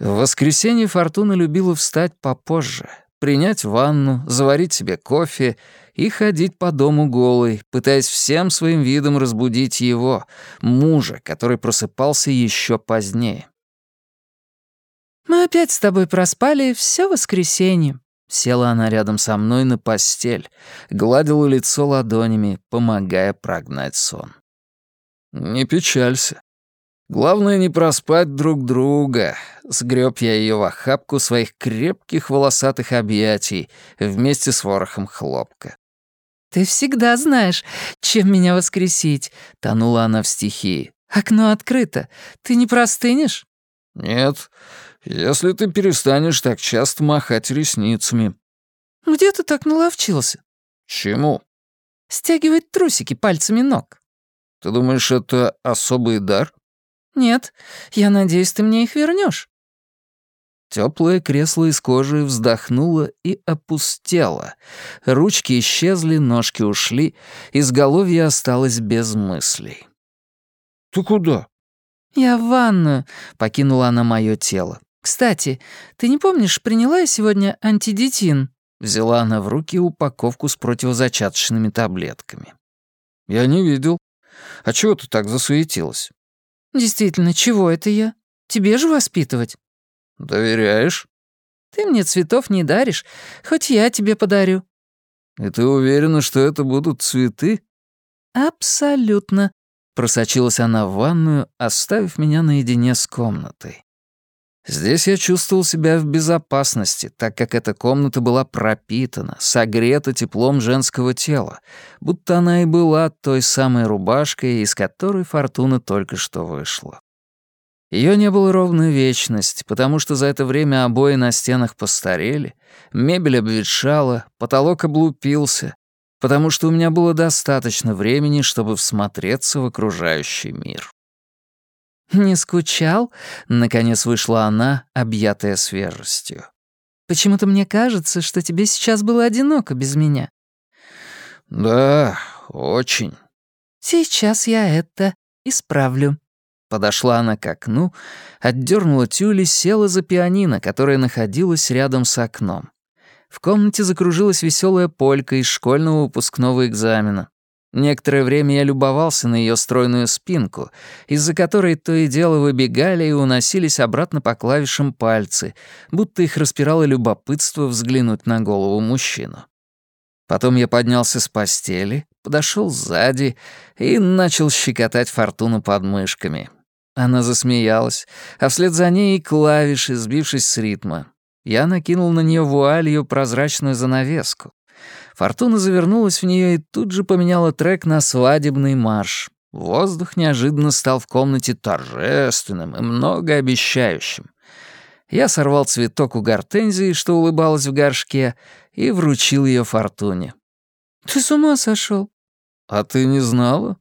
В воскресенье Фортуна любила встать попозже, принять ванну, заварить себе кофе и ходить по дому голой, пытаясь всем своим видом разбудить его, мужа, который просыпался еще позднее. «Мы опять с тобой проспали все воскресенье», Села она рядом со мной на постель, гладила лицо ладонями, помогая прогнать сон. «Не печалься. Главное не проспать друг друга. Сгреб я ее в охапку своих крепких волосатых объятий вместе с ворохом хлопка. «Ты всегда знаешь, чем меня воскресить», — тонула она в стихии. «Окно открыто. Ты не простынешь?» «Нет, если ты перестанешь так часто махать ресницами». «Где ты так наловчился?» «Чему?» «Стягивать трусики пальцами ног». «Ты думаешь, это особый дар?» «Нет, я надеюсь, ты мне их вернешь. Теплое кресло из кожи вздохнуло и опустело. Ручки исчезли, ножки ушли, изголовье осталось без мыслей. «Ты куда?» «Я в ванную», — покинула она мое тело. «Кстати, ты не помнишь, приняла я сегодня антидетин?» Взяла она в руки упаковку с противозачаточными таблетками. «Я не видел. А чего ты так засуетилась?» «Действительно, чего это я? Тебе же воспитывать». «Доверяешь?» «Ты мне цветов не даришь, хоть я тебе подарю». «И ты уверена, что это будут цветы?» «Абсолютно», — просочилась она в ванную, оставив меня наедине с комнатой. Здесь я чувствовал себя в безопасности, так как эта комната была пропитана, согрета теплом женского тела, будто она и была той самой рубашкой, из которой Фортуна только что вышла. Ее не было ровно вечность, потому что за это время обои на стенах постарели, мебель обветшала, потолок облупился, потому что у меня было достаточно времени, чтобы всмотреться в окружающий мир. «Не скучал?» — наконец вышла она, объятая свежестью. «Почему-то мне кажется, что тебе сейчас было одиноко без меня». «Да, очень». «Сейчас я это исправлю». Подошла она к окну, отдернула тюли, села за пианино, которое находилось рядом с окном. В комнате закружилась веселая полька из школьного выпускного экзамена. Некоторое время я любовался на ее стройную спинку, из-за которой то и дело выбегали и уносились обратно по клавишам пальцы, будто их распирало любопытство взглянуть на голову мужчину. Потом я поднялся с постели, подошел сзади и начал щекотать фортуну под мышками. Она засмеялась, а вслед за ней и клавиши, сбившись с ритма. Я накинул на нее вуалью прозрачную занавеску. Фортуна завернулась в нее и тут же поменяла трек на свадебный марш. Воздух неожиданно стал в комнате торжественным и многообещающим. Я сорвал цветок у гортензии, что улыбалась в горшке, и вручил ее Фортуне. «Ты с ума сошел? «А ты не знала?»